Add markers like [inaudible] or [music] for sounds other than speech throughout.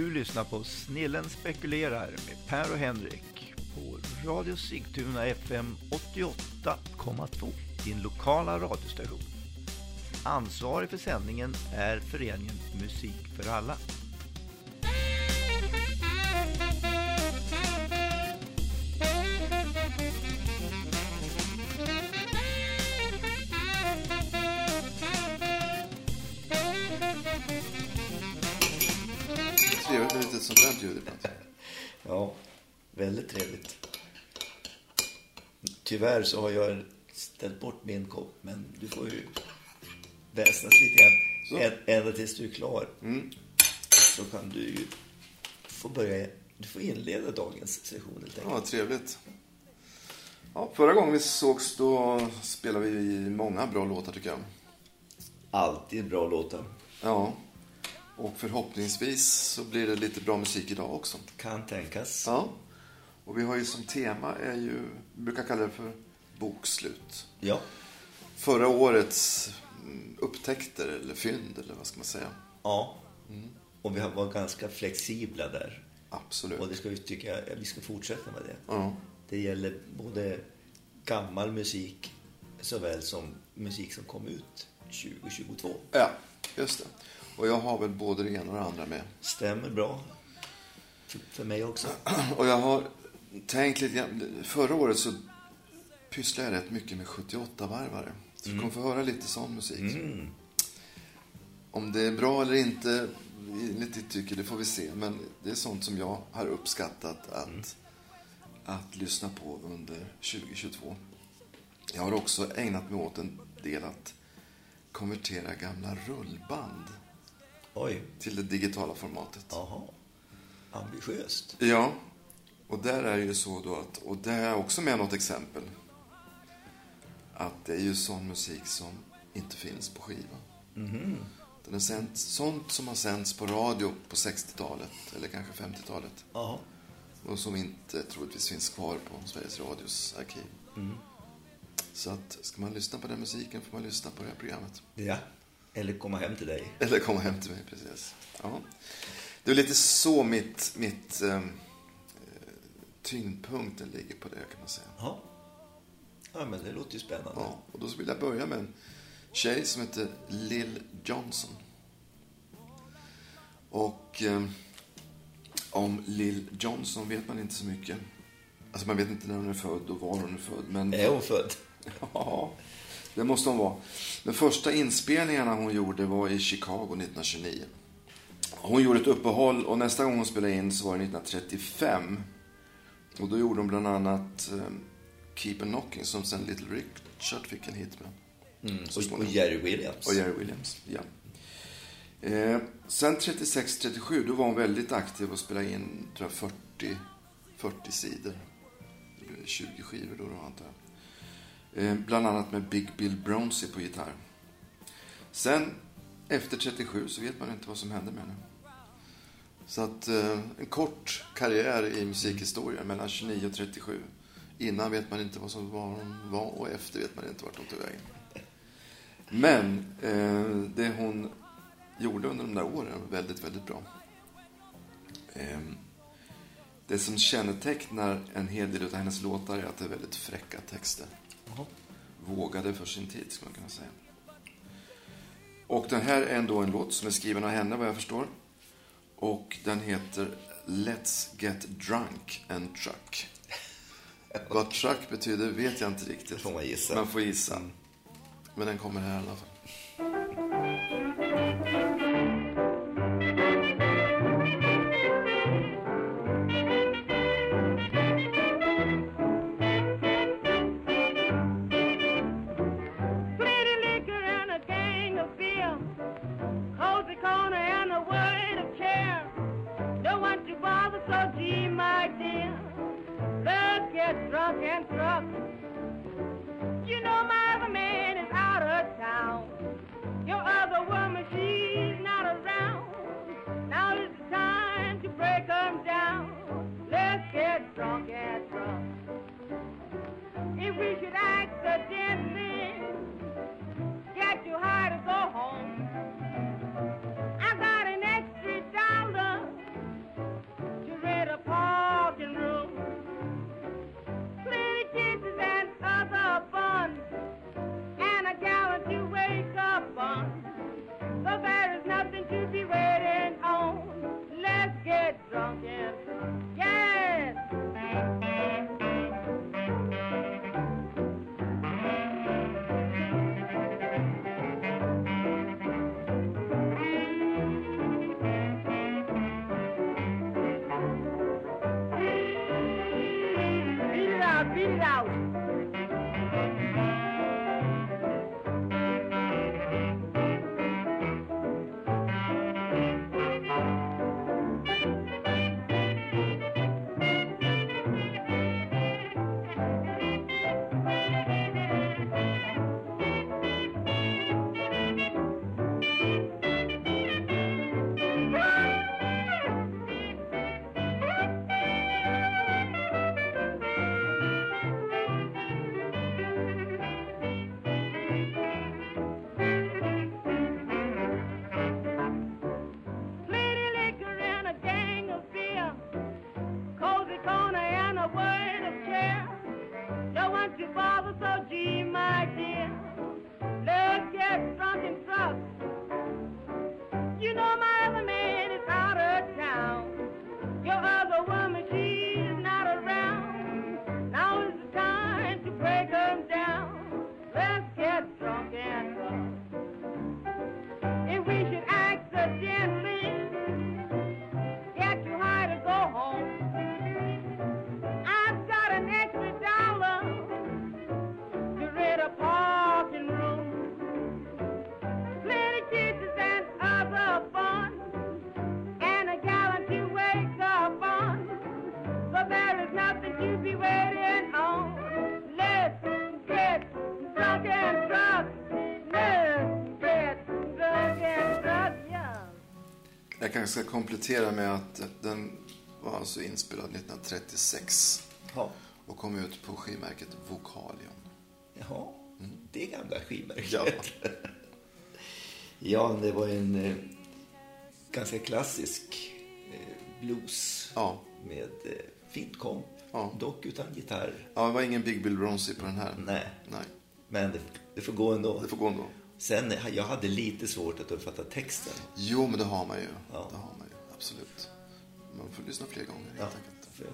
Du lyssnar på Snillen spekulerar med Per och Henrik på Radio Sigtuna FM 88,2, din lokala radiostation. Ansvarig för sändningen är föreningen Musik för alla. Tyvärr så har jag ställt bort min kopp, men du får ju väsnas lite grann. Ända tills du är klar. Mm. Så kan du ju få börja, du får inleda dagens session helt Ja, enkelt. vad trevligt. Ja, förra gången vi sågs då spelade vi många bra låtar tycker jag. Alltid bra låtar. Ja. Och förhoppningsvis så blir det lite bra musik idag också. Kan tänkas. Ja. Och vi har ju som tema är ju, vi brukar kalla det för bokslut. Ja. Förra årets mm, upptäckter eller fynd eller vad ska man säga. ja. Och vi har varit ganska flexibla där. Absolut. Och det ska vi tycka, vi ska fortsätta med det. Ja. Det gäller både gammal musik såväl som musik som kom ut 2022. ja, just det. Och jag har väl både det ena och det andra med. Stämmer bra. För mig också. Och jag har tänkt lite grann. Förra året så pysslade jag rätt mycket med 78-varvare. Så vi kommer få höra lite sån musik. Mm. Om det är bra eller inte, enligt ditt tycke, det får vi se. Men det är sånt som jag har uppskattat att, att lyssna på under 2022. Jag har också ägnat mig åt en del att konvertera gamla rullband Oj. till det digitala formatet. Jaha. Ambitiöst. Ja, och där är det ju så då att, och där är också med något exempel. Att det är ju sån musik som inte finns på skiva. Den är sänt, sånt som har sänts på radio på 60-talet, eller kanske 50-talet. Jaha. Och som inte troligtvis finns kvar på Sveriges Radios arkiv. Så att, ska man lyssna på den musiken får man lyssna på det här programmet. Ja. Eller komma hem till dig. Eller komma hem till mig, precis. Ja. Det är lite så mitt, mitt eh, tyngdpunkten ligger på det, kan man säga. Jaha. Ja, men det låter ju spännande. Ja, och då vill jag börja med en tjej som heter Lill Johnson. Och eh, om Lill Johnson vet man inte så mycket. Alltså man vet inte när hon är född och var hon är född. Men Är hon född? [laughs] Ja, det måste hon vara. De första inspelningarna hon gjorde var i Chicago 1929. Hon gjorde ett uppehåll och nästa gång hon spelade in så var det 1935. Och då gjorde hon bland annat eh, Keep a Knocking som sen Little Richard fick en hit med. Mm. Och, och. Jerry Williams. Och Jerry Williams, ja. Eh, sen 36-37, då var hon väldigt aktiv och spelade in, tror jag, 40, 40 sidor. Det blev 20 skivor då, då antar jag. Eh, bland annat med Big Bill Brownsie på gitarr. Sen, efter 37, så vet man inte vad som hände med henne. Så att, eh, en kort karriär i musikhistorien mellan 29 och 37. Innan vet man inte vad som var hon var och efter vet man inte vart hon tog vägen. Men eh, det hon gjorde under de där åren var väldigt, väldigt bra. Eh, det som kännetecknar en hel del av hennes låtar är att det är väldigt fräcka texter. Vågade för sin tid, skulle man kunna säga. Och den här är ändå en låt som är skriven av henne, vad jag förstår. Och den heter Let's Get Drunk and Truck. Vad truck betyder vet jag inte riktigt. Det får man gissa. Man får gissa. Men den kommer här i alla fall. Kanske ska komplettera med att den var alltså inspelad 1936 Ja. och kom ut på skivmärket Vocalion. Jaha, det gamla skivmärket. Ja. [laughs] Ja, det var en eh, ganska klassisk eh, blues Ja. med eh, fint komp, Ja. dock utan gitarr. Ja, det var ingen Big Bill Bronzy på den här. Nej, Nej, men det, det får gå ändå. det får gå ändå. Sen, jag hade lite svårt att uppfatta texten. Jo, men det har man ju. Ja. Det har man ju, absolut. Man får lyssna fler gånger helt Ja,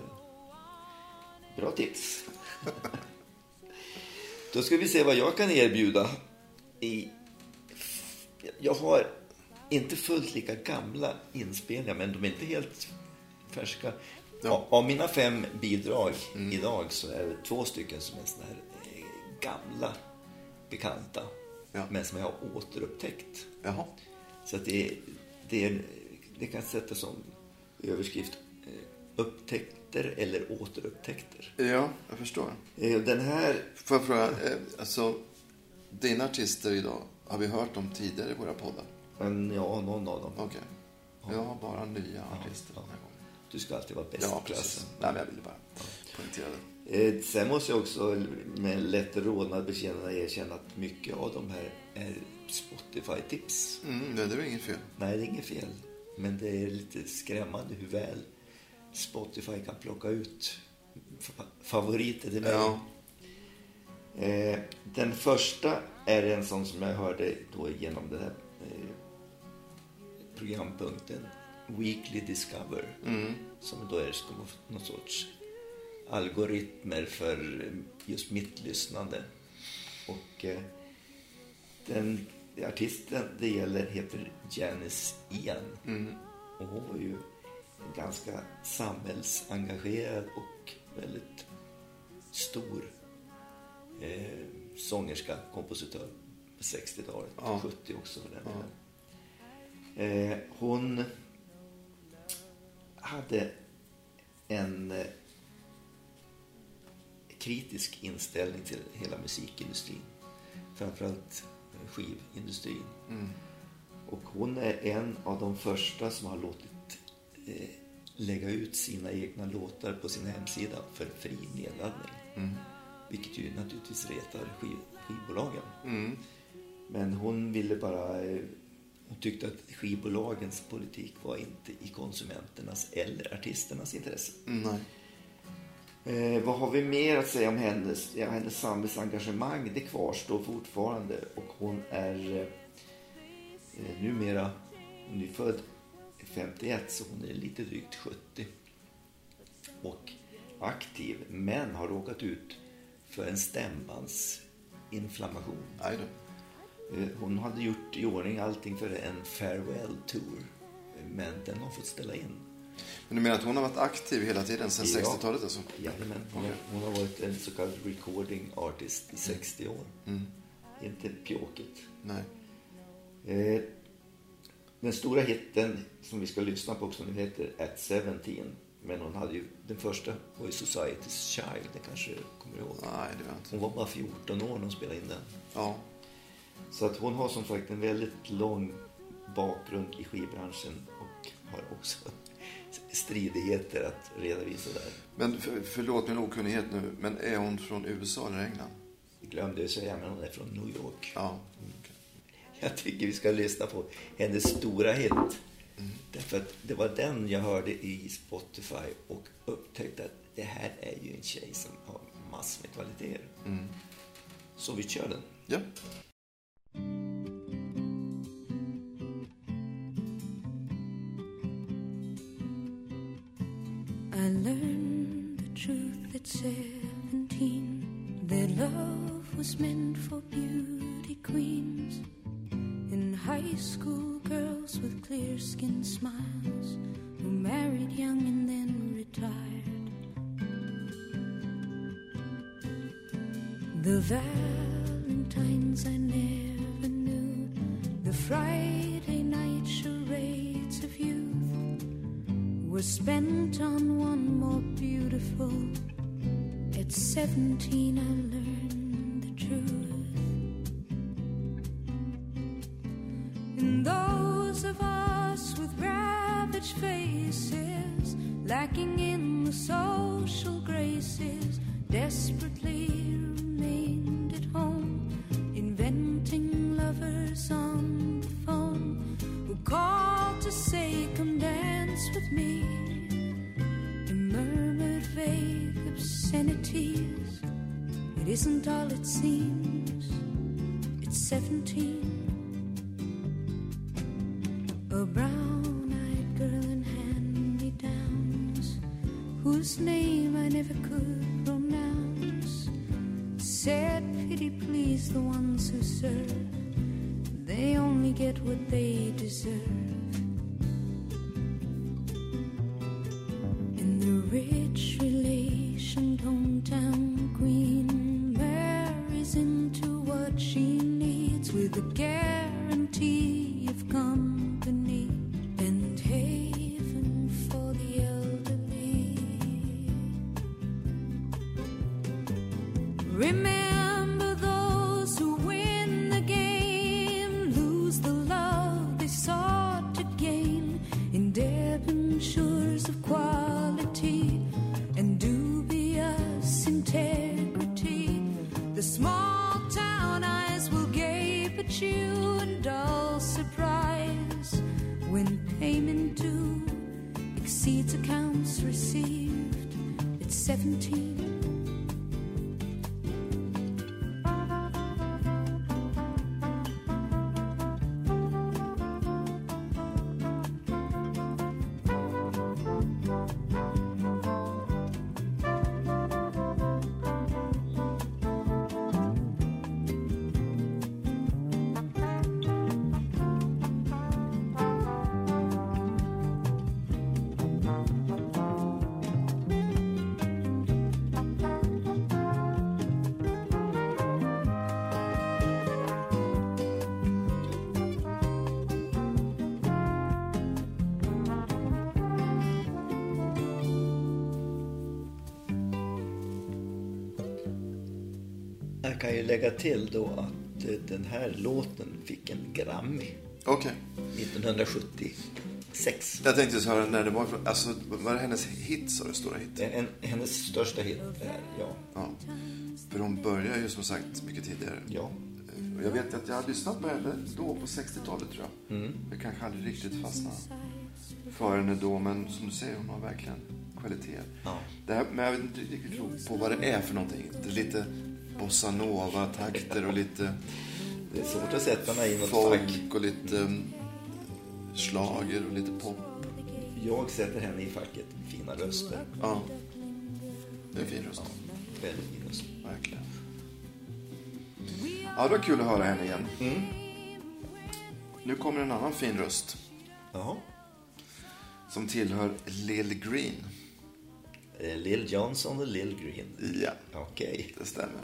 Bra tips. [laughs] Då ska vi se vad jag kan erbjuda. I... Jag har inte fullt lika gamla inspelningar, men de är inte helt färska. Ja. Av- mina fem bidrag idag så är det två stycken som är såna här eh, gamla bekanta, Ja. men som jag har återupptäckt. Jaha. Så att det, det, det kan sättas som överskrift eh, upptäckter eller återupptäckter. Ja, jag förstår. Eh, Den här, Får jag fråga, eh, alltså, dina artister idag, har vi hört dem tidigare i våra poddar? men ja, någon av dem. Okej. Jag har bara nya artister ja. den här gången. Du ska alltid vara bäst Ja, i klassen. Nej, men jag ville bara poängtera det. Eh, Sen måste jag också med lätt rodnad bekännande erkänna att mycket av de här är Spotify-tips. Mm, det är väl inget fel. Nej, det är inget fel. Men det är lite skrämmande hur väl Spotify kan plocka ut fa- favoriter till mig. Ja. Eh, den första är en sån som jag hörde då genom den här eh, programpunkten Weekly Discover. Mm. Som då är någon sorts algoritmer för just mitt lyssnande. Och eh, den artisten det gäller heter Janice Ian. Mm. Och hon var ju ganska samhällsengagerad och väldigt stor eh, sångerska, kompositör på 60-talet, Ja. 70 också för den Ja. Eh, hon hade en eh, kritisk inställning till hela musikindustrin. Framförallt eh, skivindustrin. Mm. Och hon är en av de första som har låtit eh, lägga ut sina egna låtar på sin hemsida för fri nedladdning. Mm. Vilket ju naturligtvis retar skiv, skivbolagen. Mm. Men hon ville bara... eh, Hon tyckte att skivbolagens politik var inte i konsumenternas eller artisternas intresse. Mm. Eh, vad har vi mer att säga om hennes, ja, hennes samhällsengagemang? Det kvarstår fortfarande och hon är eh, eh, numera, hon är född 51 så hon är lite drygt 70. Och aktiv men har råkat ut för en stämbandsinflammation. Eh, Hon hade gjort i ordning allting för en farewell tour. Men den har fått ställa in. Men du menar att hon har varit aktiv hela tiden, sedan Ja. 60-talet alltså? Jajamän, hon, har, hon har varit en så kallad recording artist i 60 år. Mm. Inte pjåkigt. Nej. Eh, den stora hitten som vi ska lyssna på också nu heter At 17. Men hon hade ju, den första var ju Society's Child, det kanske du kommer ihåg. Nej, det var inte. Hon var bara 14 år när hon spelade in den. Ja. Så att hon har som sagt en väldigt lång bakgrund i skivbranschen och har också stridigheter att redovisa där. Men för, förlåt min okunnighet nu, men är hon från USA eller England? Jag glömde jag säga, men hon är från New York. Ja. Jag tycker vi ska lyssna på hennes stora hit. Därför att det var den jag hörde i Spotify och upptäckte att det här är ju en tjej som har massor med kvaliteter. Mm. Så vi kör den. Ja. Learned the truth at seventeen. That love was meant for beauty queens. And high school girls with clear skinned smiles who married young and then retired. The Valentines I never knew, the Friday night charades of youth were spent on one more beautiful. At 17, I learned the truth. And those of us with ravaged faces, lacking in the social graces, desperately isn't all it seems, it's 17. Kan ju lägga till då att eh, den här låten fick en Grammy Okej. 1976. Jag tänkte så höra när det var ifrån. Alltså, var det hennes hit, sa du? Stora hit? Det en, hennes största hit är, ja. Ja. För hon började ju som sagt mycket tidigare. ja. Och Jag vet att jag hade lyssnat på henne då på 60-talet tror jag. Jag kanske aldrig riktigt fastnade för henne då. Men som du säger, hon har verkligen kvalitet. Ja. Det här, men jag vet inte riktigt på vad det är för någonting. Det är lite bossa nova-takter och lite Det är svårt att sätta mig i något fack. folk och lite um, slager och lite pop. Jag sätter henne i facket fina röster. Ja. Det är en fin röst. Väldigt fin röst. Verkligen. Ja, det var kul att höra henne igen. Nu kommer en annan fin röst Jaha. som tillhör Lil Green. Eh, Lil Johnson och Lil Green. Ja, Okej. det stämmer.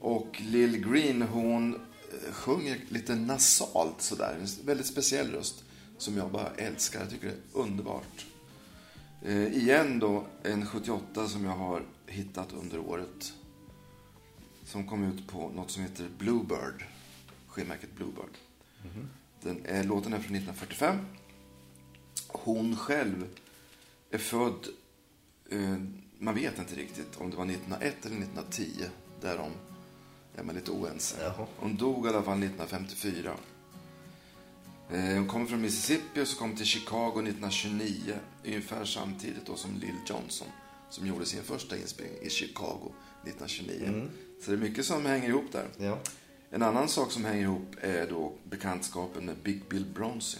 Och Lil Green, hon eh, sjunger lite nasalt sådär. En väldigt speciell röst som jag bara älskar. Jag tycker det är underbart. Eh, igen då, en 78 som jag har hittat under året. Som kom ut på något som heter Bluebird. Skivmärket Bluebird. Den är, låten är från 1945. Hon själv är född, eh, man vet inte riktigt om det var 1901 eller 1910. Därom är man lite oense. Jaha. Hon dog i alla fall 1954. Eh, hon kommer från Mississippi och så kom till Chicago 1929. Ungefär samtidigt då som Lil Johnson. Som gjorde sin första inspelning i Chicago 1929. Så det är mycket som hänger ihop där. Ja. En annan sak som hänger ihop är då bekantskapen med Big Bill Bronzy.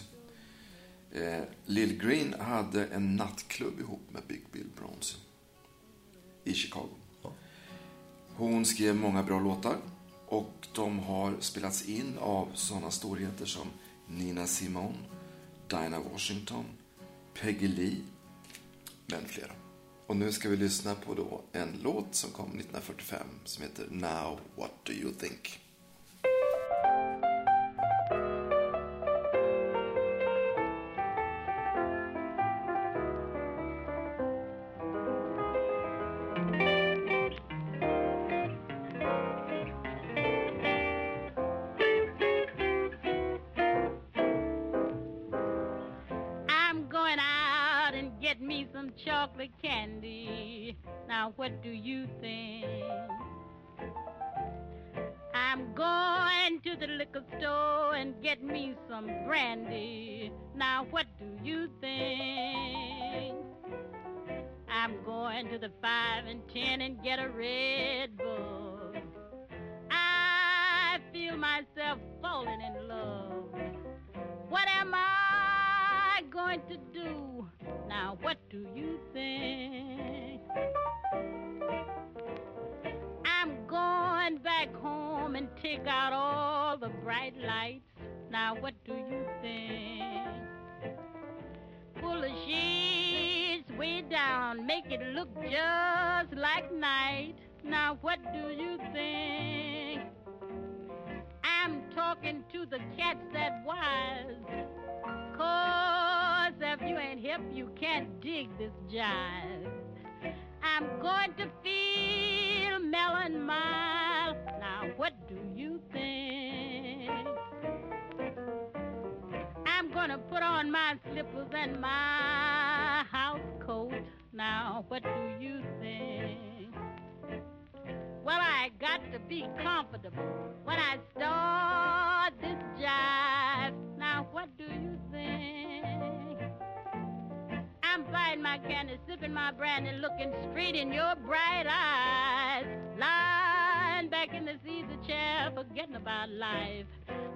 Eh, Lil Green hade en nattklubb ihop med Big Bill Bronzy. I Chicago. Hon skrev många bra låtar. Och de har spelats in av sådana storheter som Nina Simone, Dinah Washington, Peggy Lee, med flera. Och nu ska vi lyssna på då en låt som kom 1945 som heter Now What Do You Think? Get me some brandy. Now, what do you think? I'm going to the five and ten and get a Red Bull. I feel myself falling in love. What am I going to do? Now, what do you think? I'm going back home and take out all the bright lights. Now, what do you think? Pull the sheets way down, make it look just like night. Now, what do you think? I'm talking to the cats that wise. Cause if you ain't hip, you can't dig this jive. I'm going to feel melon mild. Now, what do you think? I'm gonna put on my slippers and my house coat. Now, what do you think? Well, I got to be comfortable when I start this jive. I'm my candy, sipping my brandy, looking straight in your bright eyes. Lying back in the easy chair, forgetting about life.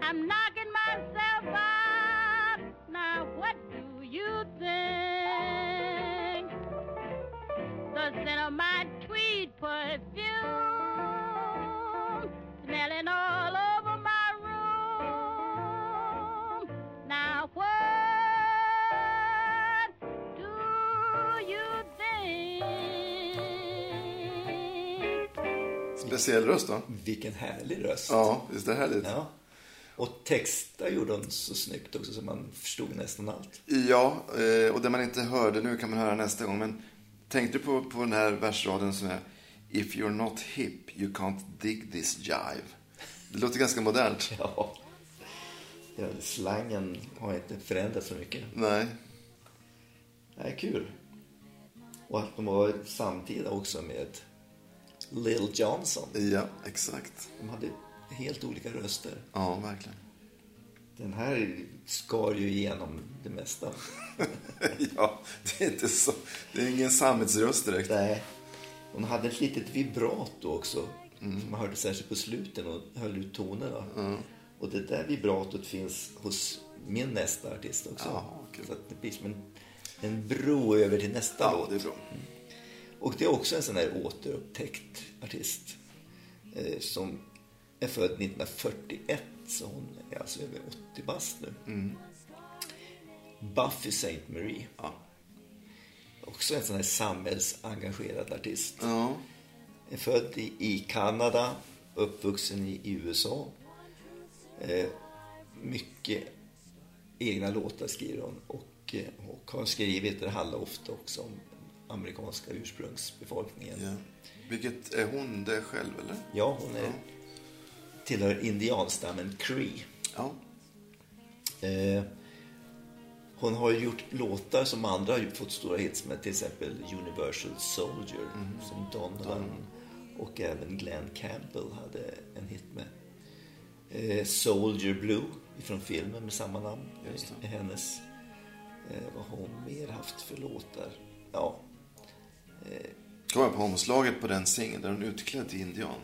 I'm knocking myself out. Now, what do you think? The scent of my tweed perfume Speciell röst va? Vilken härlig röst. Ja, visst är det härligt? Ja. Och texta gjorde hon så snyggt också så man förstod nästan allt. Ja, eh, och det man inte hörde nu kan man höra nästa gång. Men tänkte du på, på den här versraden som är If you're not hip, you can't dig this jive. Det låter ganska modernt. [laughs] Ja. ja slangen har inte förändrats så mycket. Nej. Nej, kul. Och att de var samtida också med Lil Johnson. Ja, exakt. De hade helt olika röster. Ja, verkligen. Den här skar ju igenom det mesta. [laughs] ja, det är inte så. Det är ingen sammetsröst direkt. Nej. Hon hade ett litet vibrato också. Som man hörde särskilt på sluten och höll ut tonerna. Och det där vibratot finns hos min nästa artist också. Ja, kul. Så det blir som en, en bro över till nästa Ja, låt. det är bra. Och det är också en sån här återupptäckt artist. Eh, som är född 1941, så hon är alltså över 80 bast nu. Buffy St. Marie. Ja. Också en sån här samhällsengagerad artist. Ja. Är född i, i Kanada, uppvuxen i, i USA. Eh, mycket egna låtar skriver hon och, eh, och har skrivit, det handlar ofta också om amerikanska ursprungsbefolkningen. ja. Vilket, är hon det själv eller? Ja, hon är, tillhör indianstammen Cree. Ja. Eh, hon har gjort låtar som andra har fått stora hits med, till exempel Universal Soldier, som Donovan och även Glenn Campbell hade en hit med. Eh, Soldier Blue från filmen med samma namn Just det. hennes. Eh, vad har hon mer haft för låtar? Ja, Kom jag på omslaget på den singeln där hon är utklädd till indian.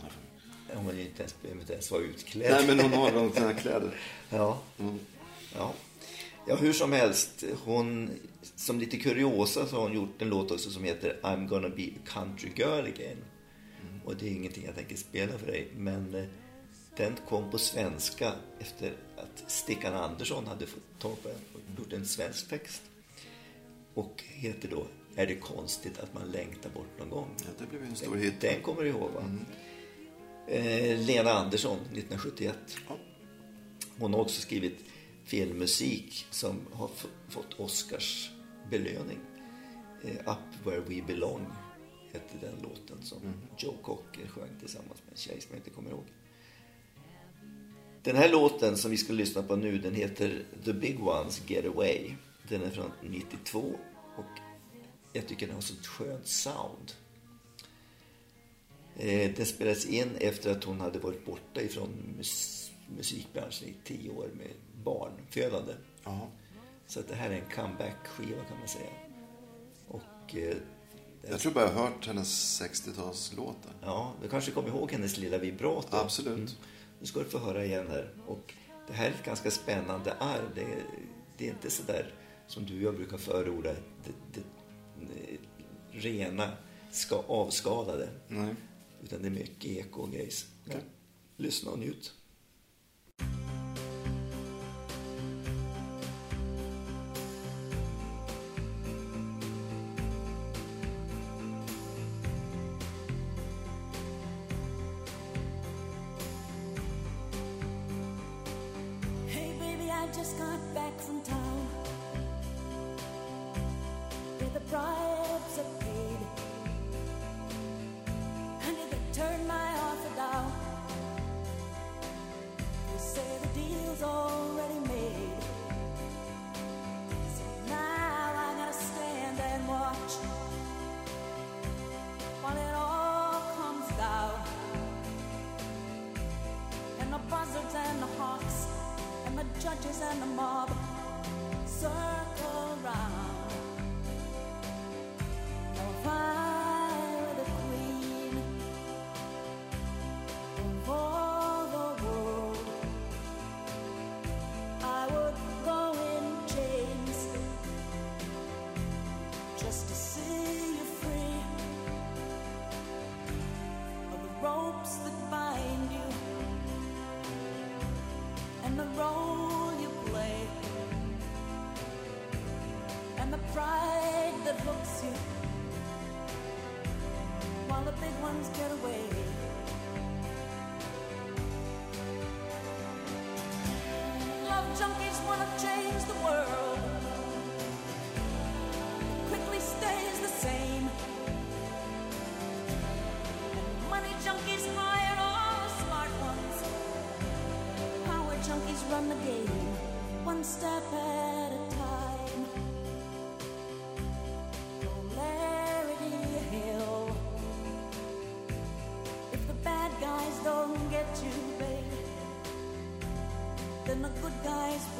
hon är inte ens, inte ens vara utklädd. Nej, men hon har de sina kläder. [laughs] Ja. ja. Ja, hur som helst. Hon, som lite kuriosa så har hon gjort en låt också som heter I'm gonna be a country girl again. Och det är ingenting jag tänker spela för dig. Men eh, den kom på svenska efter att Stickan Andersson hade fått tag på den och gjort en svensk text. Och heter då Är det konstigt att man längtar bort någon gång? Ja, det blev en stor hit. Den kommer du ihåg va? Eh, Lena Andersson, 1971. Ja. Hon har också skrivit filmmusik som har fått Oscars belöning. Eh, Up Where We Belong hette den låten som Joe Cocker sjöng tillsammans med en tjej som jag inte kommer ihåg. Den här låten som vi ska lyssna på nu den heter The Big Ones Get Away. Den är från 92 och jag tycker den har så skönt sound. Eh, den spelades in efter att hon hade varit borta ifrån mus musikbranschen i tio år med barnfödande. Ja. Så att det här är en comeback-skiva kan man säga. Och eh, Jag tror bara jag har hört hennes 60-talslåtar. ja, du kanske kommer ihåg hennes lilla vibrato. Absolut. Nu ska du få höra igen här. Och det här är ett ganska spännande arv. Det, är- det är inte så där som du och jag brukar förorda. Det, det, rena, ska, avskalade. Nej. Utan det är mycket eko och grejs. Ja. Lyssna och njut.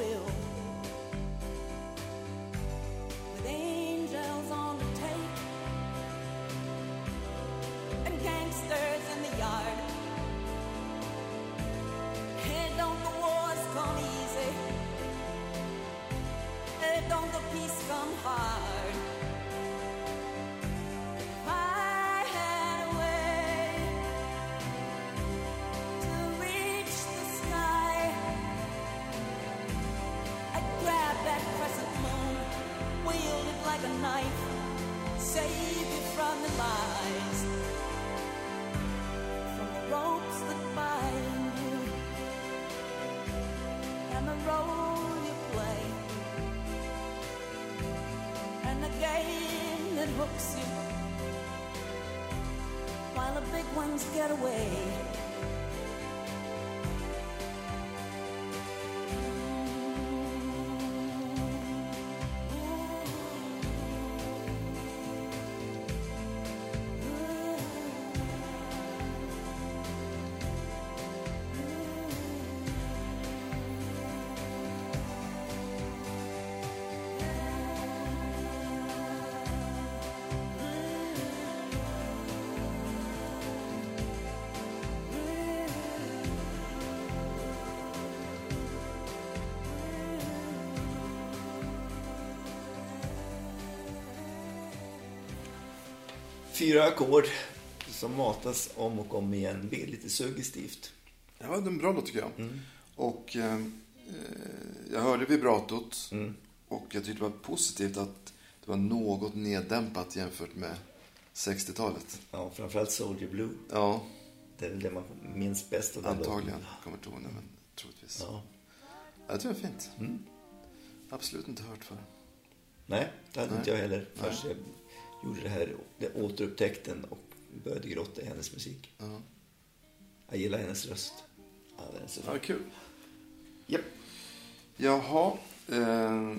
Will. Fyra ackord som matas om och om igen. Det är lite suggestivt. Ja, det är en bra låt tycker jag. Och eh, jag hörde vibratot och jag tyckte det var positivt att det var något neddämpat jämfört med 60-talet. Ja, framförallt Soldier Blue. Ja, Det är väl det man minns bäst av den antagligen. låten. Kommer det, men troligtvis. Ja. Jag tror det är fint. Absolut inte hört för. Nej, det hade Nej. inte jag heller jag gjorde det här, det återupptäckten och började grotta i hennes musik. Ja. Jag gillar hennes röst. Ja, den är så Ja, kul. Japp. Jaha. Eh,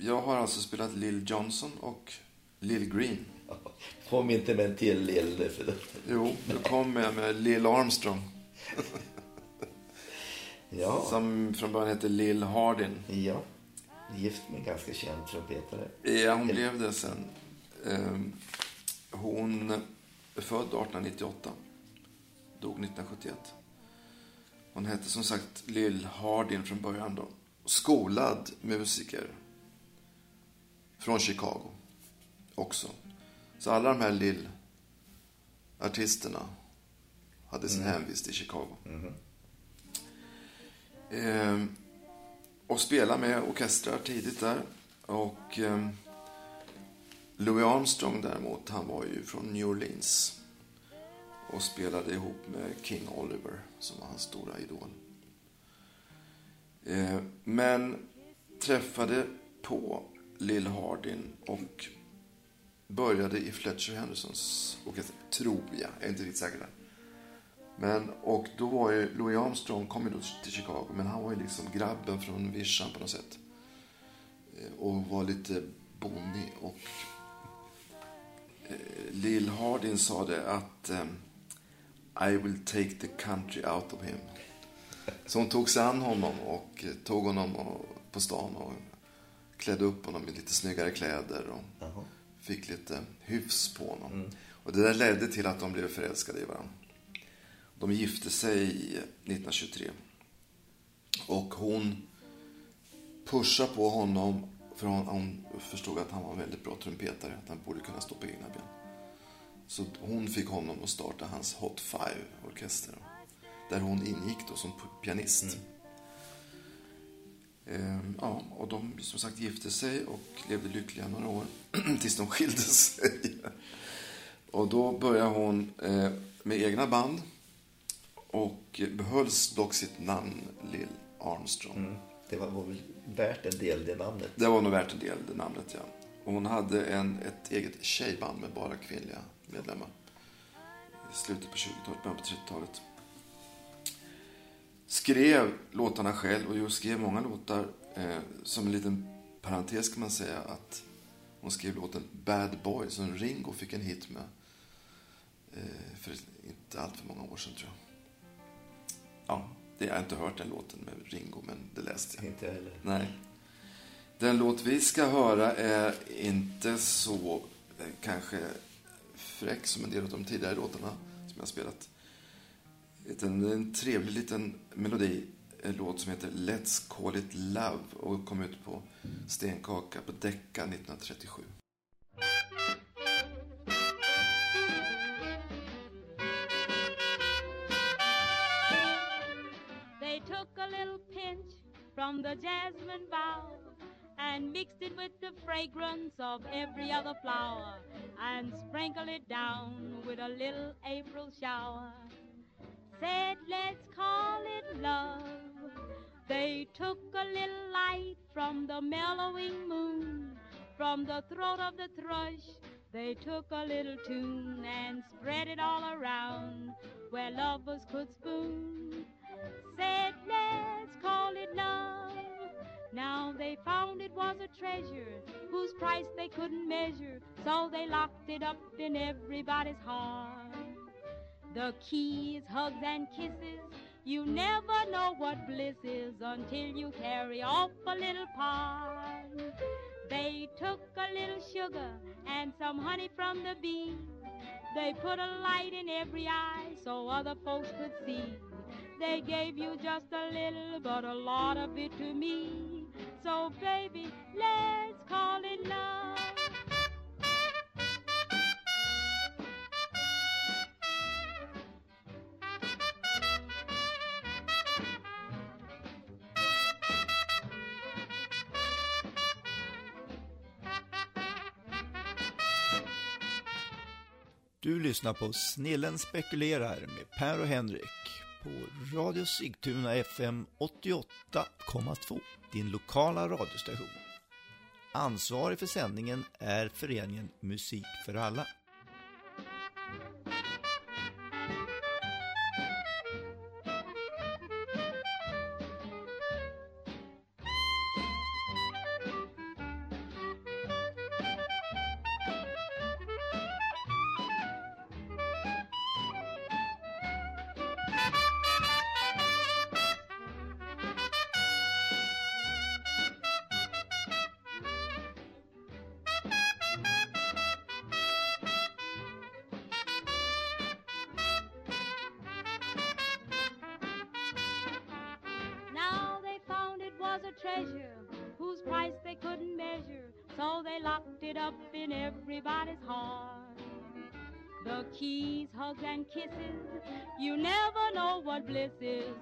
jag har alltså spelat Lill Johnson och Lill Green. [laughs] Kom inte med en till lill. För då. Jo, då kom jag med Lill Armstrong. [laughs] Ja, Som från början hette Lill Hardin. ja. Gift med en ganska känd trumpetare. Ja, hon blev det sen. Ehm, Hon är född 1898. Dog 1971. Hon hette som sagt Lill Hardin från början då. Skolad musiker. Från Chicago också. Så alla de här Lill-artisterna hade sin hemvist i Chicago. Ehm, och spelade med orkestrar tidigt där. Och ehm, Louis Armstrong däremot, han var ju från New Orleans. Och spelade ihop med King Oliver, som var hans stora idol. Eh, men träffade på Lill Hardin och började i Fletcher Hendersons orkester, tror jag. Jag är inte riktigt säker där. Men, och då var ju Louis Armstrong kom ju då till Chicago, men han var ju liksom grabben från vischan på något sätt. Eh, och var lite bonnig. och eh, Lill Hardin sa det att ehm, I will take the country out of him. Så hon tog sig an honom och eh, tog honom på stan och klädde upp honom i lite snyggare kläder och Jaha. fick lite hyfs på honom. Och det där ledde till att de blev förälskade i varandra. De gifte sig 1923. Och hon pushade på honom för hon, hon förstod att han var en väldigt bra trumpetare, att han borde kunna stå på egna ben. Så hon fick honom att starta hans Hot Five-orkester. Där hon ingick då som pianist. Ehm, ja, och de som sagt gifte sig och levde lyckliga några år [clears throat] tills de skilde sig. Och då började hon eh, med egna band och behölls dock sitt namn Lill Armstrong. Mm. Det var, var väl värt en del, det namnet. Det var nog värt en del, det namnet, ja. Och hon hade en, ett eget tjejband med bara kvinnliga medlemmar. I slutet på 20-talet, början på 30-talet. Skrev låtarna själv och just skrev många låtar. Eh, som en liten parentes kan man säga att hon skrev låten Bad Boy som Ringo fick en hit med. Eh, för inte allt för många år sedan tror jag. Ja, det, jag har inte hört den låten med Ringo men det läste jag. Inte heller. Nej. Den låt vi ska höra är inte så eh, kanske fräck som en del av de tidigare låtarna som jag har spelat. Är en trevlig liten melodi, en låt som heter Let's Call It Love och kom ut på Stenkaka på Decca 1937. A little pinch from the jasmine bough and mixed it with the fragrance of every other flower and sprinkled it down with a little April shower. Said, let's call it love. They took a little light from the mellowing moon, from the throat of the thrush. They took a little tune and spread it all around where lovers could spoon said, let's call it love. Now they found it was a treasure whose price they couldn't measure, so they locked it up in everybody's heart. The keys, hugs and kisses. You never know what bliss is until you carry off a little part. They took a little sugar and some honey from the bee. They put a light in every eye so other folks could see. They gave you just a little, but a lot of it to me. So, baby, let's call it love. Du lyssnar på Snillen spekulerar med Per och Henrik på Radio Sigtuna FM 88,2, din lokala radiostation. Ansvarig för sändningen är föreningen Musik för alla.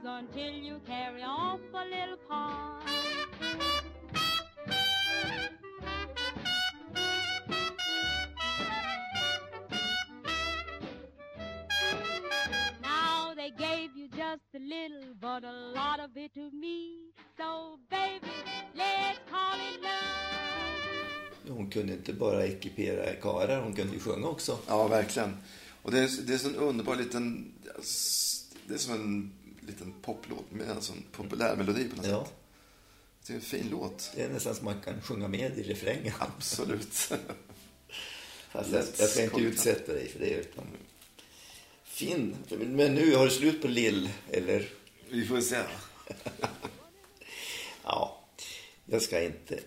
Until you carry off a little part. Now they gave you just a little, but a lot of it to me. So baby, let's call it love. Hon kunde inte bara ekipera karar, hon kunde ju sjunga också. Ja, verkligen. Och det är, det är så en underbar liten... Det är som en liten poplåt med en sån populär melodi på något Ja, sätt. Det är en fin låt. det är nästan som man kan sjunga med i refrängen. Absolut. [laughs] Fast jag, ska inte utsätta dig för det. Utan... Fin. Men nu har du slut på Lill, eller? Vi får se. [laughs] Ja, jag ska inte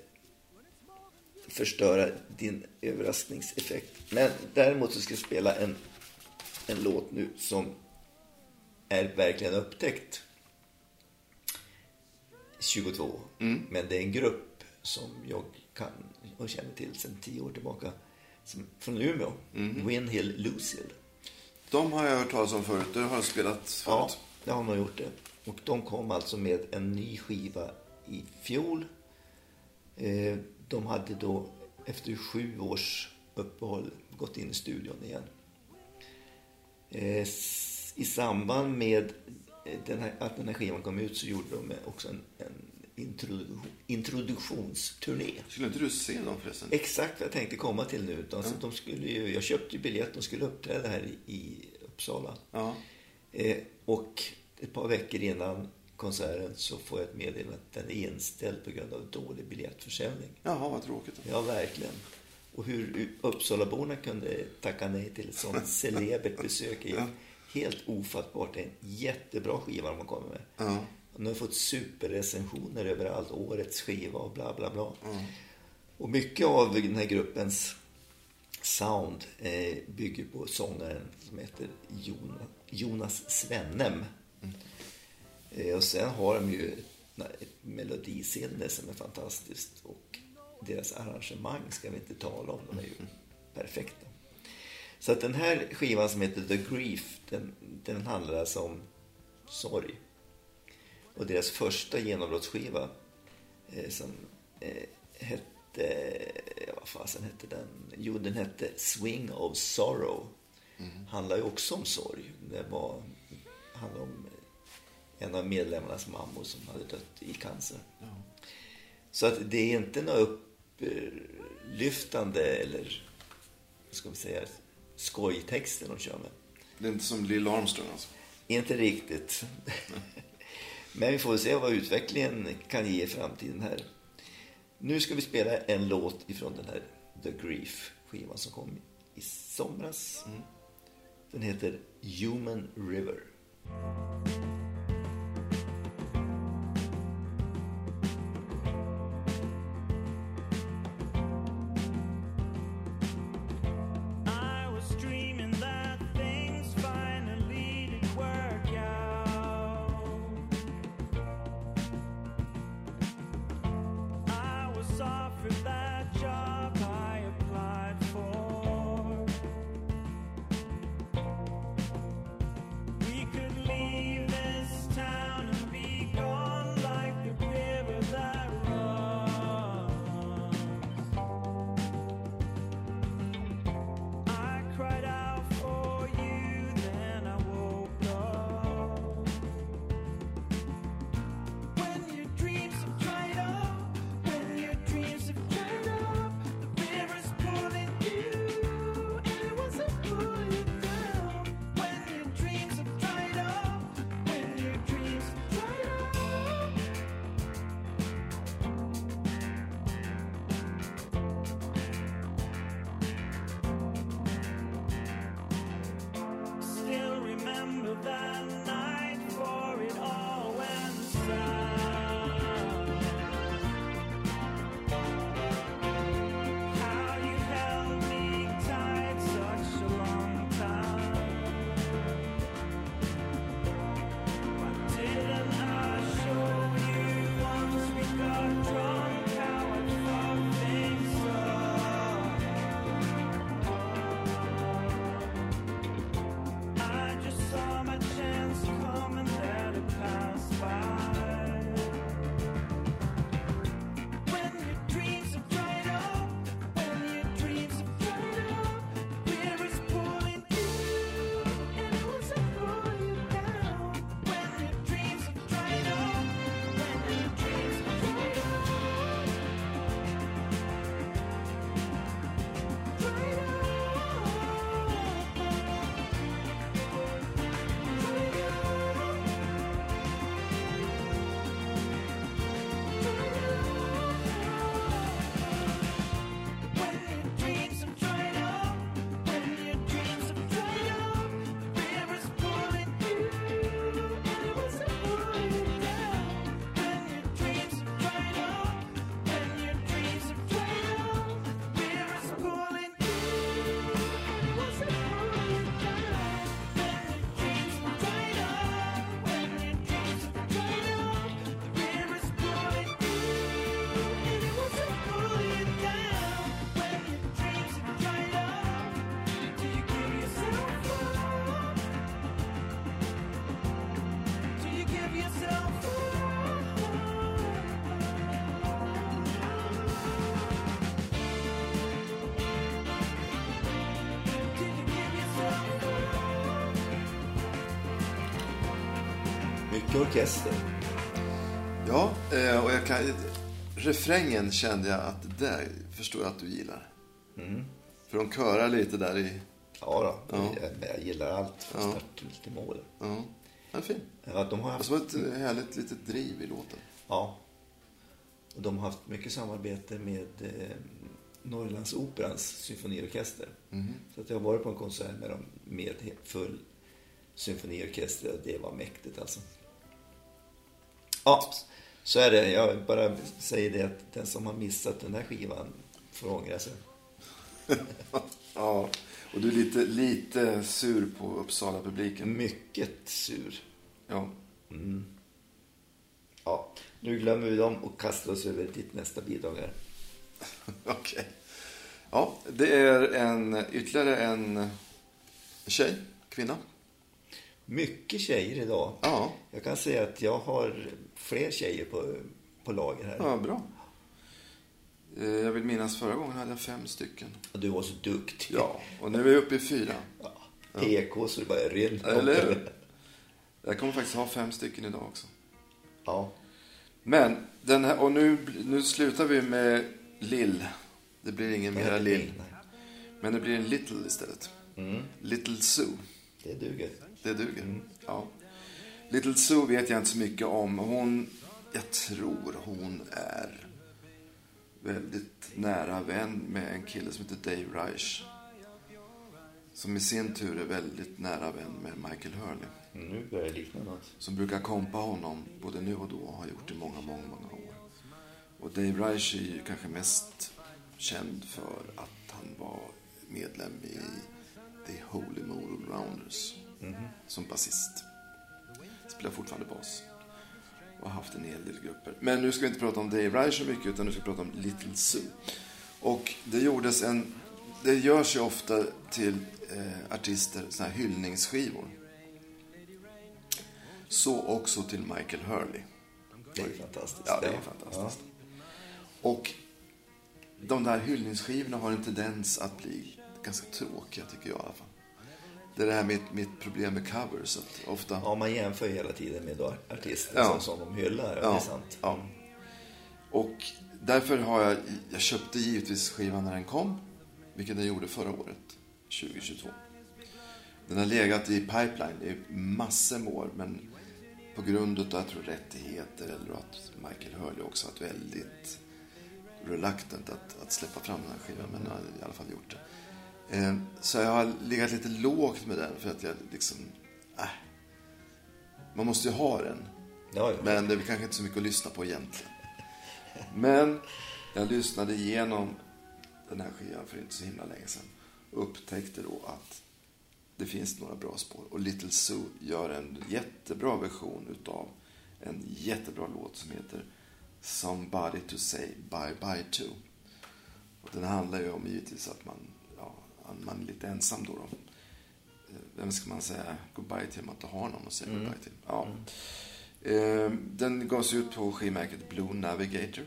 förstöra din överraskningseffekt. Men däremot så ska jag spela en, en låt nu som är verkligen upptäckt. 22. Men det är en grupp som jag kan och känner till sedan tio år tillbaka. Som, från Umeå. Winhill Lucille. De har jag hört talas om förut. Det har jag spelat Ja, förut. det har man gjort det. Och de kom alltså med en ny skiva i fjol. Eh, De hade då efter sju års uppehåll gått in i studion igen. I samband med eh, den här, att den här skivan kom ut så gjorde de också en, en introduktion, introduktionsturné. Skulle inte du se dem förresten? Exakt vad jag tänkte komma till nu. Alltså, de skulle ju, jag köpte ju biljett, de skulle uppträda här i, Uppsala. Ja. Eh, och ett par veckor innan konserten så får jag ett meddelande att den är inställd på grund av dålig biljettförsäljning. Jaha, vad tråkigt. Ja, verkligen. Och hur Uppsalaborna kunde tacka nej till ett sånt [laughs] celebert besök är Ja. Helt ofattbart. Det är en jättebra skiva de har kommit med. Ja. De har fått superrecensioner överallt. Årets skiva och bla bla bla. Och mycket av den här gruppens sound eh, bygger på sångaren som heter Jonas, Jonas Svennem. Eh, och sen har de ju ett melodisinne som är fantastiskt. Och deras arrangemang ska vi inte tala om. De är ju perfekta. Så att den här skivan som heter The Grief, den, den handlar alltså om sorg. Och deras första genombrottsskiva eh, som eh, hette, vad fasen hette den? Jo, den hette Swing of Sorrow. Handlar ju också om sorg. Det var, handlar om en av medlemmarnas mammor som hade dött i cancer. Så att det är inte något upplyftande eller, vad ska vi säga, skojtexter de kör med. Det är inte som Lill Armstrong alltså. Inte riktigt. [laughs] Men vi får se vad utvecklingen kan ge i framtiden här. Nu ska vi spela en låt ifrån den här The Grief-skivan som kom i somras. Den heter Human River. Orkester. Ja, eh, och jag kan, refrängen kände jag att det förstår jag att du gillar. För de körar lite där i... Ja, då. Ja. Jag, jag gillar allt från Ja. start till mål. Ja, ja fin. Ja, de har Och haft, så ett eh, härligt litet driv i låten. ja. Och de har haft mycket samarbete med eh, Norrlandsoperans symfoniorkester. Så att jag har varit på en konsert med dem med full symfoniorkester och det var mäktigt alltså. Ja, så är det. Jag bara säger det att den som har missat den här skivan får ångra sig. [laughs] Ja, och du är lite, lite sur på Uppsala-publiken. Mycket sur. Ja. Ja, nu glömmer vi dem och kastar oss över ditt nästa bidrag här. [laughs] Okej. Ja, det är en, ytterligare en tjej, kvinna. Mycket tjejer idag. Ja, Jag kan säga att jag har fler tjejer på, på lager här. ja bra. Eh, Jag vill minnas förra gången hade jag fem stycken. Och du var så duktig. Ja, och nu är vi uppe i fyra. PK så det bara rinner. Eller hur? Jag kommer faktiskt ha fem stycken idag också. Ja. Men, den här, och nu, nu slutar vi med Lill. Det blir ingen mera Lill. Men det blir en Little istället. Little Sue. Det duger. Det duger. Ja. Little Sue vet jag inte så mycket om. Hon, jag tror hon är väldigt nära vän med en kille som heter Dave Reich. Som i sin tur är väldigt nära vän med Michael Hurley. Nu börjar det likna något. Som brukar kompa honom både nu och då och har gjort i många, många, många år. Och Dave Reich är ju kanske mest känd för att han var medlem i The Holy Moral Rounders som basist. Spelar fortfarande bas. Och har haft en hel del grupper. Men nu ska vi inte prata om Dave Reich så mycket utan nu ska vi prata om Little Sue. Och det gjordes en... Det görs ju ofta till eh, artister såna här hyllningsskivor. Så också till Michael Hurley. Det är fantastiskt. Ja, det är fantastiskt. Och de där hyllningsskivorna har en tendens att bli ganska tråkiga, tycker jag i alla fall. Det är det här mitt, mitt problem med covers. Att ofta... Ja, man jämför hela tiden med artister Ja. som, som de hyllar. Ja. Det är sant. Ja. Och därför har jag, jag köpte givetvis skivan när den kom, vilket den gjorde förra året, 2022. Den har legat i pipeline i massor med år, men på grund av jag tror, rättigheter eller att Michael Hurley också varit väldigt reluctant att, att släppa fram den här skivan, men har i alla fall gjort det. Eh, Så jag har legat lite lågt med den för att jag liksom, äh, man måste ju ha den. Ja, ja. Men det är kanske inte så mycket att lyssna på egentligen. Men jag lyssnade igenom den här skivan för inte så himla länge sedan. Och upptäckte då att det finns några bra spår. Och Little Sue gör en jättebra version utav en jättebra låt som heter Somebody to say bye bye to. Och den handlar ju om givetvis att man, man är lite ensam då. då. Vem ska man säga goodbye till om man inte har någon att säga goodbye till? Ja. Eh, Den gavs ut på skivmärket Blue Navigator.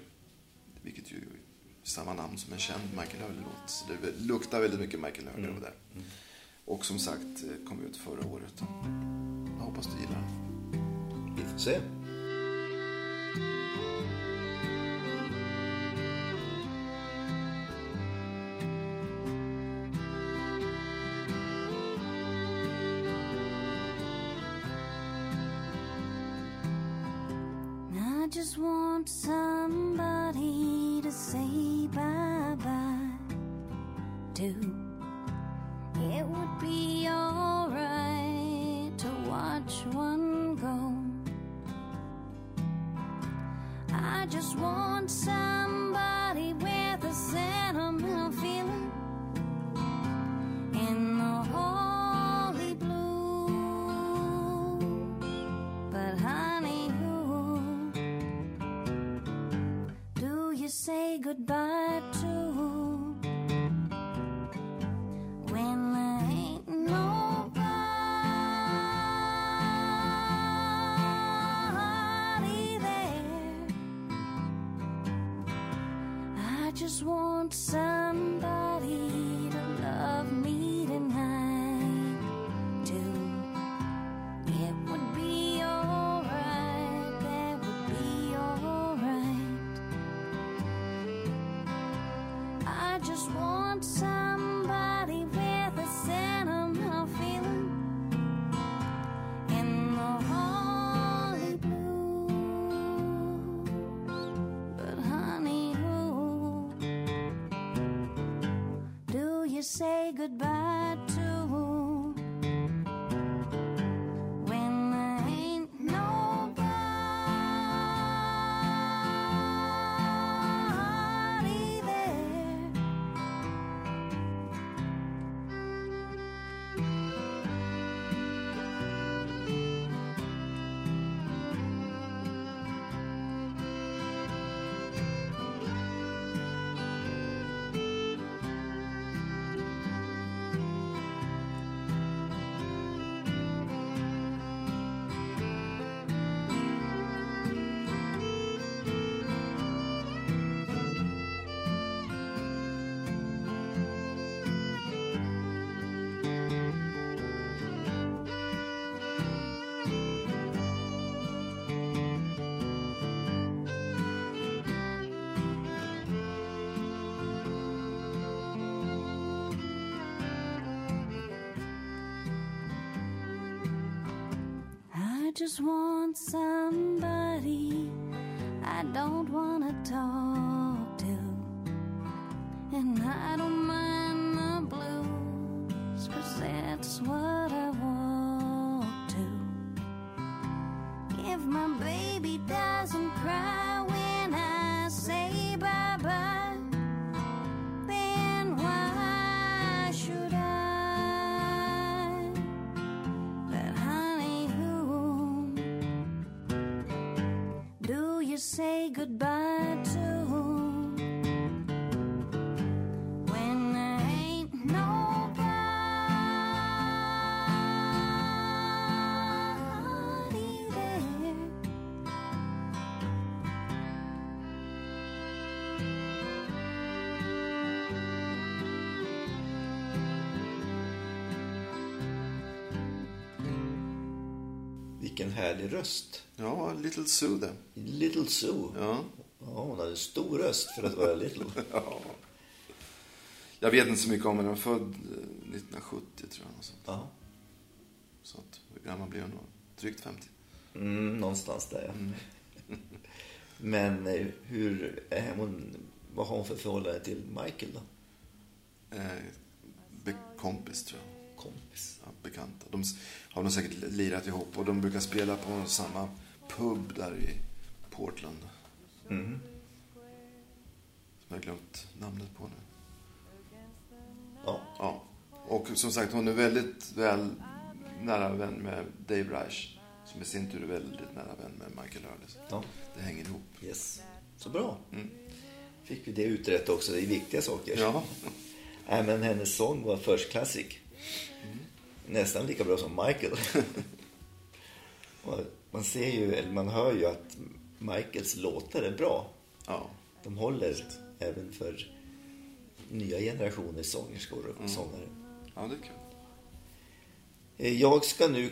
Vilket ju är samma namn som en känd Michael Hurley-låt. Så det luktar väldigt mycket Michael Hurley över där. Och som sagt, eh, kom ut förra året. Jag hoppas du gillar den. Vi får se. Just want somebody to say bye bye to. It would be alright to watch one go. I just want somebody just want just want somebody I don't wanna talk to. And I don't mind the blues, cause that's what I want to. Give my Vilken härlig röst. Ja, Little Sue där. Little Sue. Ja. Ja, hon hade stor röst för att vara Little. [laughs] ja. Jag vet inte så mycket om henne. Är född eh, 1970 tror jag. sånt. Ja. Så att, hur gammal blir hon då? Drygt 50. Mm, någonstans där, ja. [laughs] Men eh, hur är hon, vad har hon för förhållande till Michael då? Eh, kompis tror jag. Bekanta. De har nog säkert lirat ihop och de brukar spela på samma pub där i Portland. Mhm. Som jag har glömt namnet på nu. Ja. Ja. Och som sagt, hon är väldigt väl nära vän med Dave Reich. Som i sin tur är väldigt nära vän med Michael. Så Ja. Det hänger ihop. Yes. Så bra. Mm. Fick vi det utrett också. Det är viktiga saker. Ja. [laughs] Nej, men hennes sång var. Mm. Nästan lika bra som Michael. [laughs] Man ser ju, eller man hör ju att Michaels låtar är bra. Ja. De håller även för nya generationers sångerskor och sångare. Ja, det är kul. Eh, Jag ska nu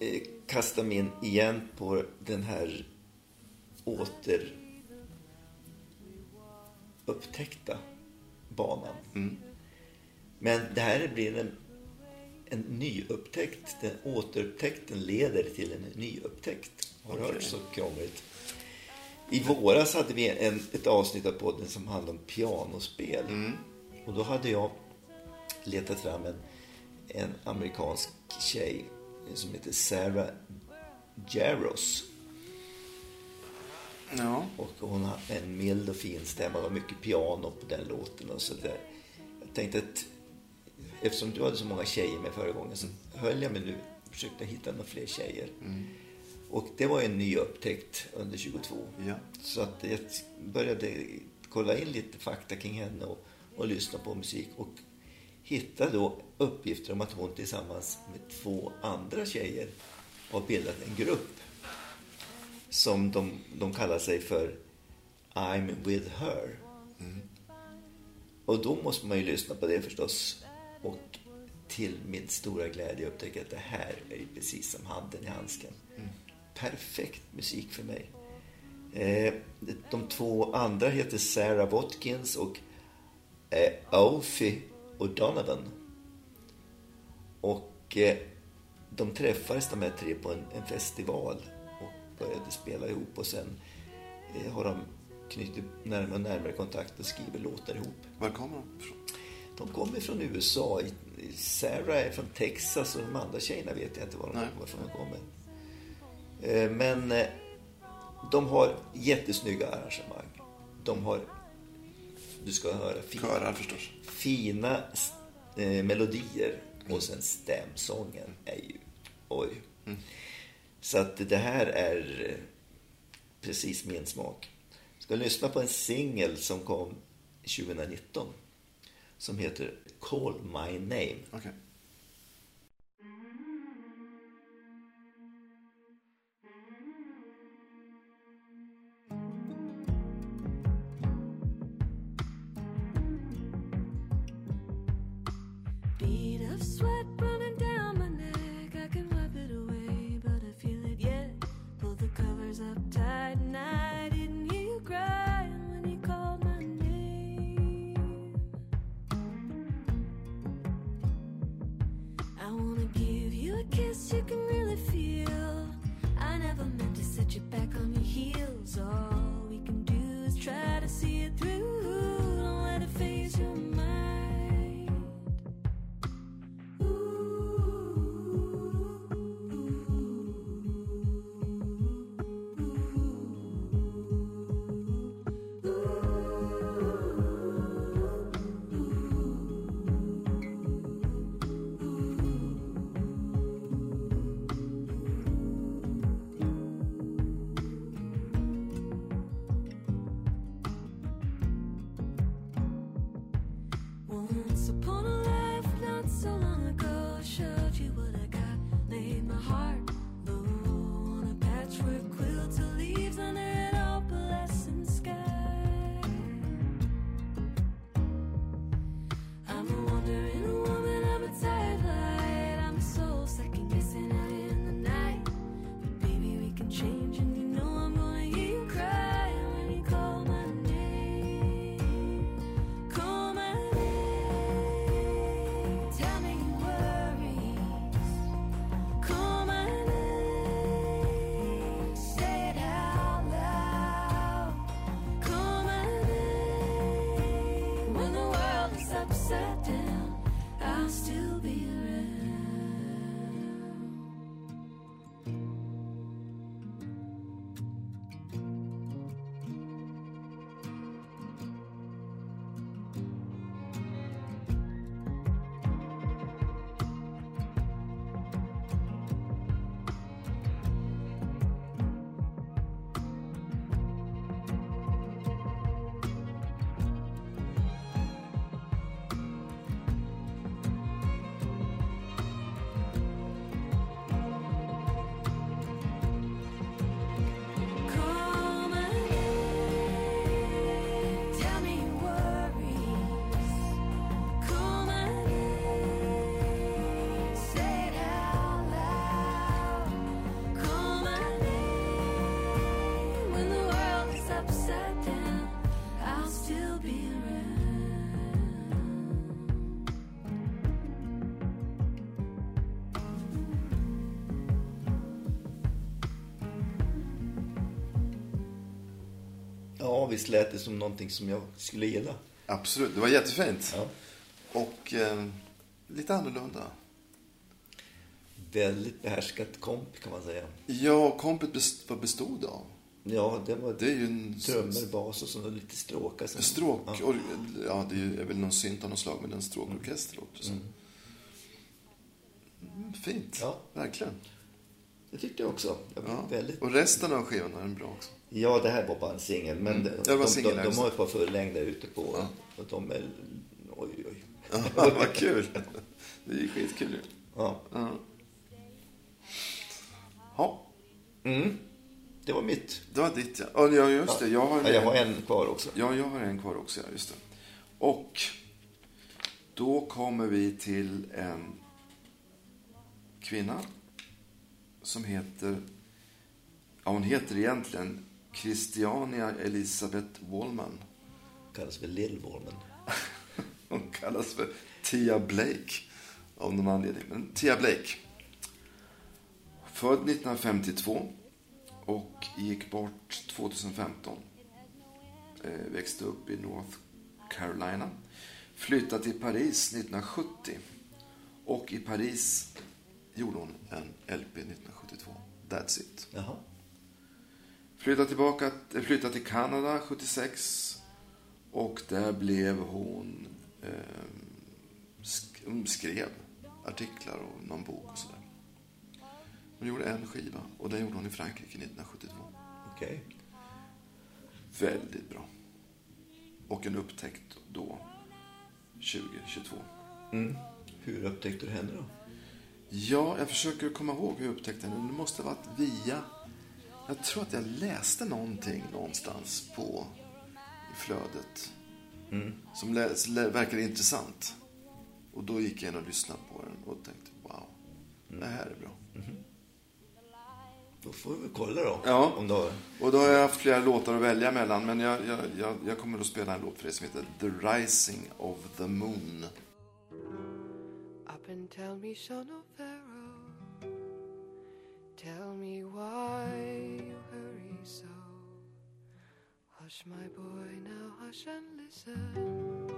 eh, kasta mig in igen på den här åter upptäckta banan. Mm. Men det här blir en, en nyupptäckt. Den återupptäckten leder till en nyupptäckt. Har du Okej. hört så krångligt? I våras hade vi en, ett avsnitt av podden som handlade om pianospel. Mm. Och då hade jag letat fram en, en amerikansk tjej som heter Sarah Jaros. Ja. Och hon har en mild och fin stämma och mycket piano på den låten och så där. Jag tänkte att eftersom du hade så många tjejer med förra gången så höll jag mig nu försökte hitta några fler tjejer. Och det var en ny upptäckt under 22. Ja. Så att jag började kolla in lite fakta kring henne och, och lyssna på musik. Och hittade då uppgifter om att hon tillsammans med två andra tjejer har bildat en grupp som de, de kallar sig för I'm with her. Och då måste man ju lyssna på det förstås. Och till min stora glädje upptäcka att det här är ju precis som handen i handsken. Perfekt musik för mig. Eh, de två andra heter Sarah Watkins och eh, Ophie O'Donovan. Och eh, de träffades de här tre på en, en festival och började spela ihop och sen eh, har de knutit närmare och närmare kontakt och skriver låtar ihop. Var kommer de ifrån? De kommer från USA. Sarah är från Texas och de andra tjejerna vet jag inte var de varifrån de kommer. Eh, Men eh, de har jättesnygga arrangemang. De har, du ska höra, fina, Körar förstås. fina eh, melodier och sen stämsången är ju, oj. Så att det här är eh, precis min smak. Jag ska lyssna på en singel som kom 2019 som heter Call My Name. Okay. Visst lät det som någonting som jag skulle gilla. Absolut, det var jättefint. Ja. Och eh, lite annorlunda. Väldigt behärskat komp kan man säga. Ja, kompet best, vad bestod det av? Ja, det var Det är ju en trummor, bas och så lite stråkar. sen. stråk. Ja. Ja. ja, det är ju- väl någon synt av något slag, men en stråkorkester låter det som. Mm, fint, Ja. verkligen. Det tyckte jag också. Jag blev Ja. väldigt... Och resten av skivan är bra också. Ja, det här var bara en singel. Men Mm. de, de, de, de har ett par fullängder ute på. Ja. Och de är... Oj, oj. Ja, [laughs] vad kul. Det är ju skitkul ju. Ja. Ja. Ja, Mm. Det var mitt. det var ditt ja. Ja, ja, just det. Jag har, Ja, jag har en kvar också. Ja, jag har en kvar också, ja, just det. Och då kommer vi till en kvinna som heter, ja hon heter egentligen Christiania Elisabeth Wallman. Kallas för Lill-Wolmen. [laughs] Hon kallas för Tia Blake av någon anledning. Men Tia Blake. Född 1952 och gick bort 2015. Eh, växte upp i North Carolina. Flyttade till Paris 1970. Och i Paris gjorde hon en LP 1972. That's it. Jaha. Flyttade tillbaka, eh, flyttade till Kanada 76. Och där blev hon... Eh, sk- hon skrev artiklar och någon bok och sådär. Hon gjorde en skiva och den gjorde hon i Frankrike 1972. Okej. Väldigt bra. Och en upptäckt då, 2022. Mm. Hur upptäckte du henne då? Ja, jag försöker komma ihåg hur jag upptäckte henne. Det måste ha varit via... Jag tror att jag läste någonting någonstans på flödet. Som lä, lä, verkade intressant. Och då gick jag in och lyssnade på den och tänkte wow, det här är bra. Då får vi kolla då. Ja. Om du har... Och då har jag haft flera låtar att välja mellan. Men jag, jag, jag, jag kommer att spela en låt för er som heter The Rising of the Moon. And tell me, son of Pharaoh, tell me why you hurry so. Hush, my boy, now hush and listen.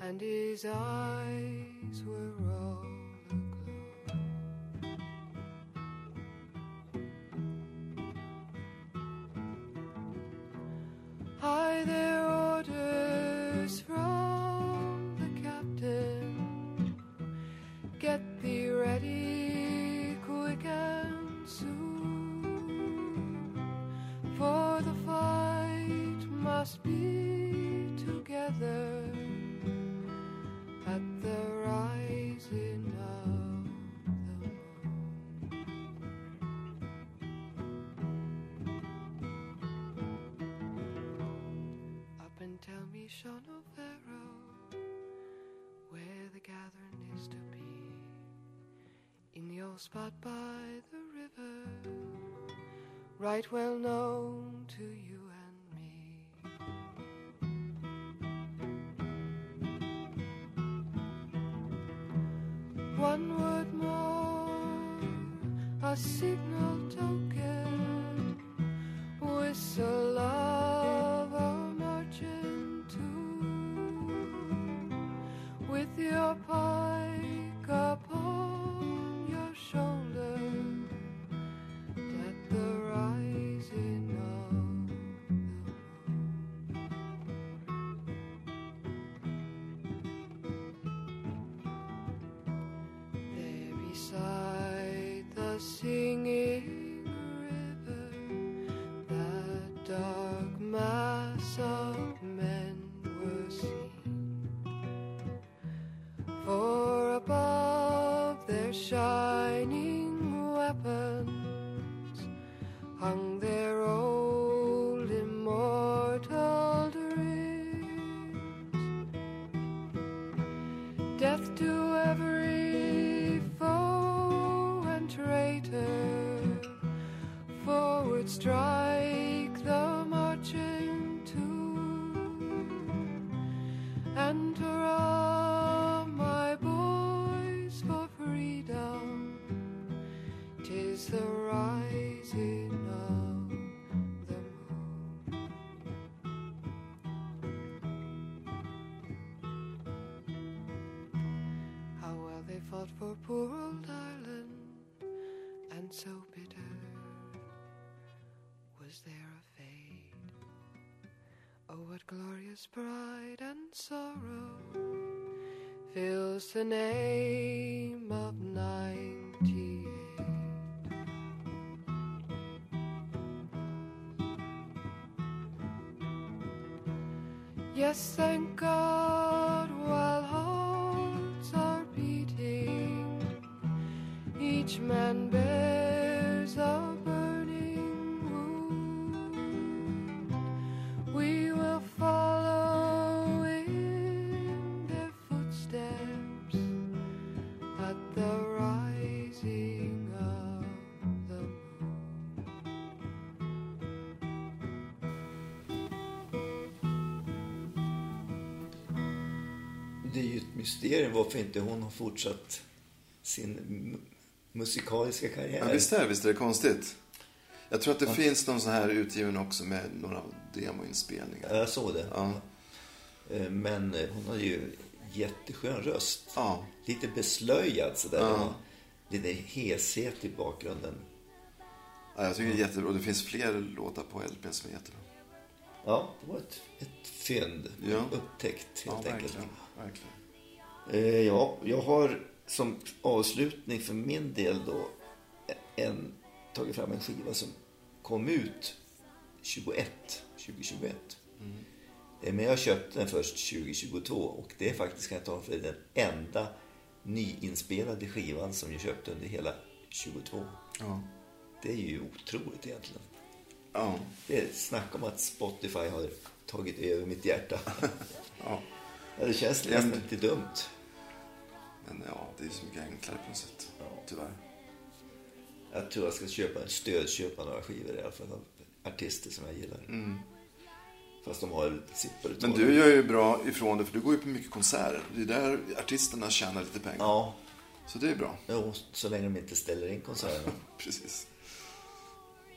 And his eyes were all aglow. Hi there, right well known to you and me. One word more, a signal And hurrah, fills the name of mysterium varför inte hon har fortsatt sin mu- musikaliska karriär. Ja, visst är det, visst är det konstigt. Jag tror att det finns någon sån här utgiven också med några demoinspelningar. Jag såg det. Ja. Eh, Men eh, hon har ju jätteskön röst. Ja. Lite beslöjad sådär. Ja. Lite heshet i bakgrunden. Ja, jag tycker det är jättebra. Det finns fler låtar på LP som är jättebra. Ja, det var ett, ett fynd. Ja. Upptäckt Ja, helt enkelt. verkligen. verkligen. Eh, ja, jag har som avslutning för min del då en, tagit fram en skiva som kom ut 21, 2021. Eh, Men jag köpte den först 2022 och det är faktiskt, kan jag ta för den enda nyinspelade skivan som jag köpte under hela 22. Ja. Det är ju otroligt egentligen. Ja. Det är snack om att Spotify har tagit över mitt hjärta. [laughs] Ja. Ja, det känns Ja, nästan lite dumt. Men ja, det är så mycket enklare på något sätt. Tyvärr. Jag tror jag ska köpa stödköpa några skivor i alla fall av artister som jag gillar. Fast de har sitt Men du gör ju bra ifrån det, för du går ju på mycket konserter. Det är där artisterna tjänar lite pengar. Ja, Så det är bra. jo, så länge de inte ställer in konserterna. [laughs] Precis.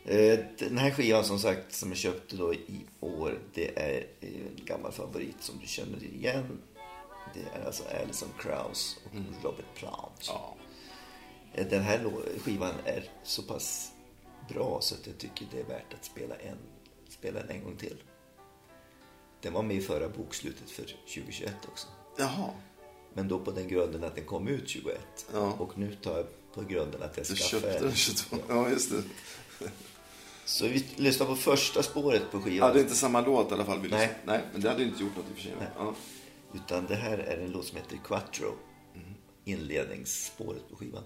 Eh, Den här skivan som sagt som jag köpte då i år det är en gammal favorit som du känner igen. Det är alltså Alison Krauss och Robert Plant. Ja. Eh, Den här skivan är så pass bra så att jag tycker det är värt att spela en, spela den en gång till. Den var med i förra bokslutet för 2021 också. Jaha. Men då på den grunden att den kom ut 21. Ja. Och nu tar jag på grunden att jag Du ska köpte den 22. Ja, just det. Så vi lyssnar på första spåret på skivan. Ja, det är inte samma låt i alla fall. Nej. Nej, men det hade ju inte gjort något i och för sig. Ja. Utan det här är en låt som heter Quattro. Inledningsspåret på skivan.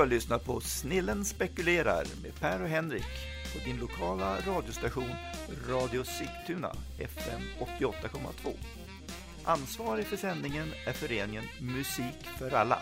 Har lyssnat på Snillen spekulerar med Per och Henrik på din lokala radiostation Radio Sigtuna FM 88,2. Ansvarig för sändningen är föreningen Musik för alla.